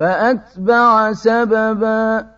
فأتبع سببا.